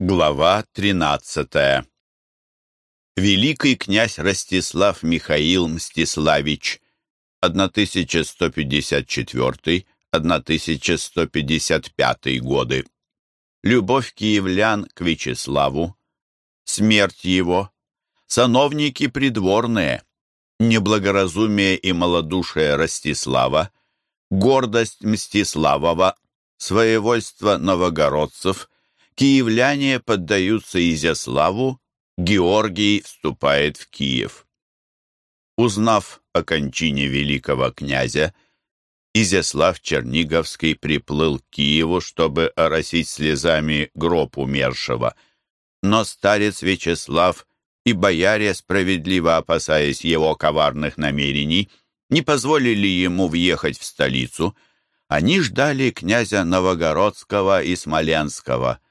Глава 13 Великий князь Ростислав Михаил Мстиславич 1154-1155 годы. Любовь киевлян к Вячеславу, смерть его, сановники придворные, неблагоразумие и малодушие Ростислава, гордость Мстиславова, своевольство новогородцев – Киевляне поддаются Изяславу, Георгий вступает в Киев. Узнав о кончине великого князя, Изяслав Черниговский приплыл к Киеву, чтобы оросить слезами гроб умершего. Но старец Вячеслав и бояре, справедливо опасаясь его коварных намерений, не позволили ему въехать в столицу. Они ждали князя Новогородского и Смоленского –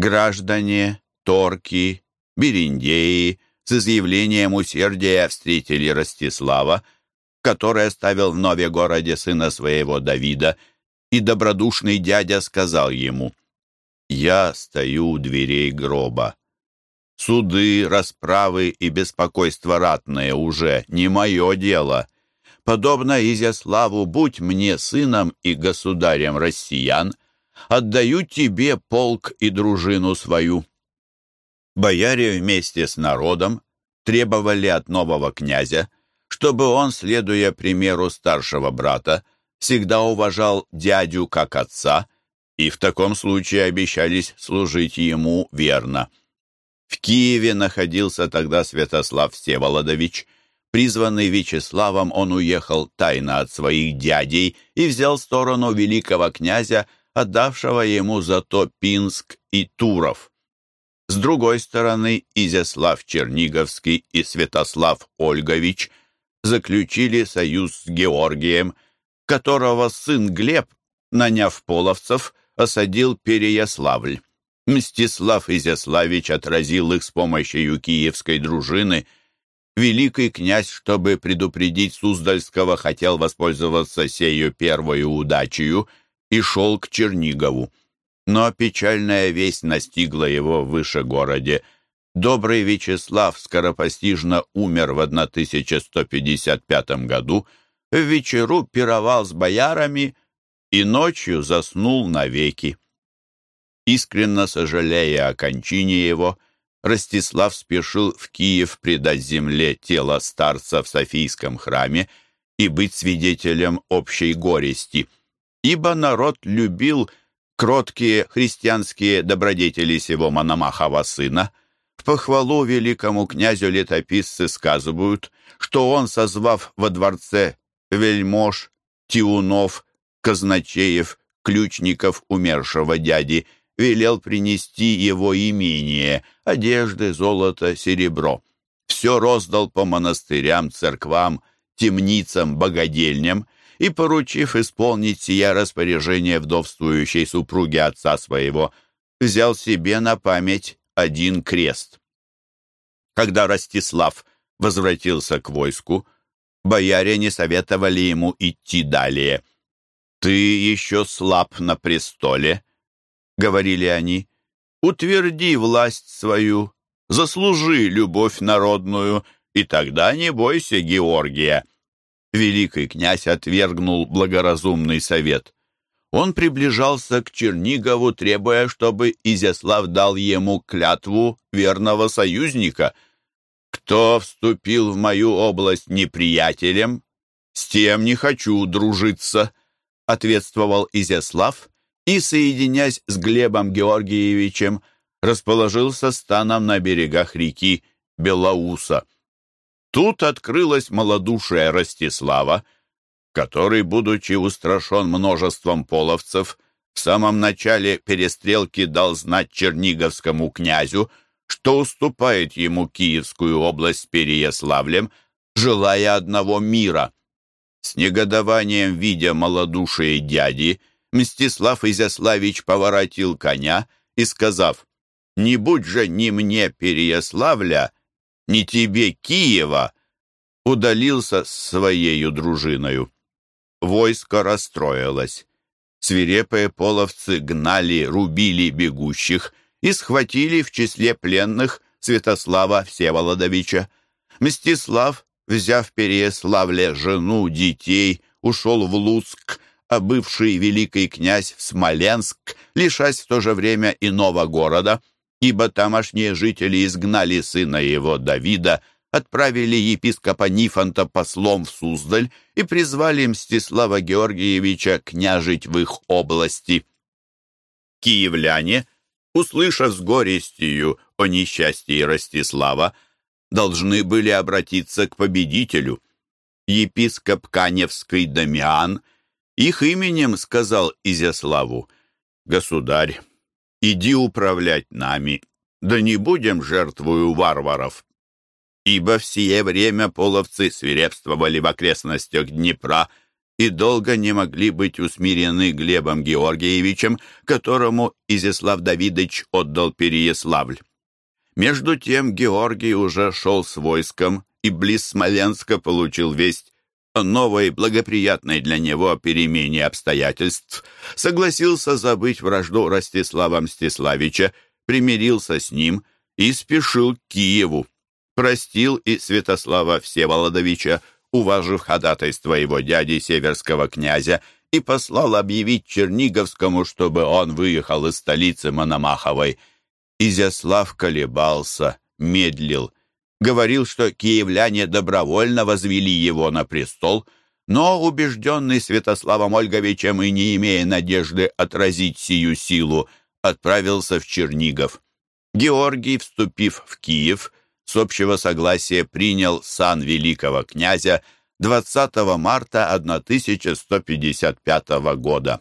Граждане, торки, бериндеи с изъявлением усердия встретили Ростислава, который оставил в Нове городе сына своего Давида, и добродушный дядя сказал ему, «Я стою у дверей гроба. Суды, расправы и беспокойство ратное уже не мое дело. Подобно Изяславу, будь мне сыном и государем россиян, отдаю тебе полк и дружину свою». Бояре вместе с народом требовали от нового князя, чтобы он, следуя примеру старшего брата, всегда уважал дядю как отца и в таком случае обещались служить ему верно. В Киеве находился тогда Святослав Всеволодович. Призванный Вячеславом, он уехал тайно от своих дядей и взял сторону великого князя, отдавшего ему зато Пинск и Туров. С другой стороны, Изяслав Черниговский и Святослав Ольгович заключили союз с Георгием, которого сын Глеб, наняв половцев, осадил Переяславль. Мстислав Изяславич отразил их с помощью киевской дружины. Великий князь, чтобы предупредить Суздальского, хотел воспользоваться сею первую удачею — и шел к Чернигову. Но печальная весть настигла его в Вышегороде. Добрый Вячеслав скоропостижно умер в 1155 году, в вечеру пировал с боярами и ночью заснул навеки. Искренно сожалея о кончине его, Ростислав спешил в Киев предать земле тело старца в Софийском храме и быть свидетелем общей горести – ибо народ любил кроткие христианские добродетели сего Мономахова сына. В похвалу великому князю летописцы сказывают, что он, созвав во дворце вельмож, тиунов, казначеев, ключников умершего дяди, велел принести его имение, одежды, золото, серебро. Все роздал по монастырям, церквам, темницам, богадельням, и, поручив исполнить сия распоряжение вдовствующей супруги отца своего, взял себе на память один крест. Когда Ростислав возвратился к войску, бояре не советовали ему идти далее. «Ты еще слаб на престоле», — говорили они, — «утверди власть свою, заслужи любовь народную, и тогда не бойся Георгия» великий князь отвергнул благоразумный совет. Он приближался к Чернигову, требуя, чтобы Изяслав дал ему клятву верного союзника. «Кто вступил в мою область неприятелем, с тем не хочу дружиться», — ответствовал Изяслав и, соединясь с Глебом Георгиевичем, расположился станом на берегах реки Белоуса. Тут открылось малодушие Ростислава, который, будучи устрашен множеством половцев, в самом начале перестрелки дал знать черниговскому князю, что уступает ему Киевскую область с Переяславлем, желая одного мира. С негодованием, видя малодушие дяди, Мстислав Изяславич поворотил коня и, сказав, «Не будь же ни мне Переяславля, ни тебе Киева, удалился с своею дружиною. Войско расстроилось. Свирепые половцы гнали, рубили бегущих и схватили в числе пленных Святослава Всеволодовича. Мстислав, взяв Переяславле жену, детей, ушел в Луцк, а бывший великий князь в Смоленск, лишась в то же время иного города, ибо тамошние жители изгнали сына его Давида, отправили епископа Нифонта послом в Суздаль и призвали Мстислава Георгиевича княжить в их области. Киевляне, услышав с горестью о несчастье Ростислава, должны были обратиться к победителю. Епископ Каневский Дамиан их именем сказал Изяславу, «Государь, иди управлять нами, да не будем жертвою варваров» ибо в сие время половцы свирепствовали в окрестностях Днепра и долго не могли быть усмирены Глебом Георгиевичем, которому Изяслав Давидович отдал Переяславль. Между тем Георгий уже шел с войском и близ Смоленска получил весть о новой, благоприятной для него перемене обстоятельств, согласился забыть вражду Ростислава Мстиславича, примирился с ним и спешил к Киеву простил и Святослава Всеволодовича, уважив ходатайство его дяди северского князя, и послал объявить Черниговскому, чтобы он выехал из столицы Мономаховой. Изяслав колебался, медлил, говорил, что киевляне добровольно возвели его на престол, но, убежденный Святославом Ольговичем и не имея надежды отразить сию силу, отправился в Чернигов. Георгий, вступив в Киев, с общего согласия принял сан великого князя 20 марта 1155 года.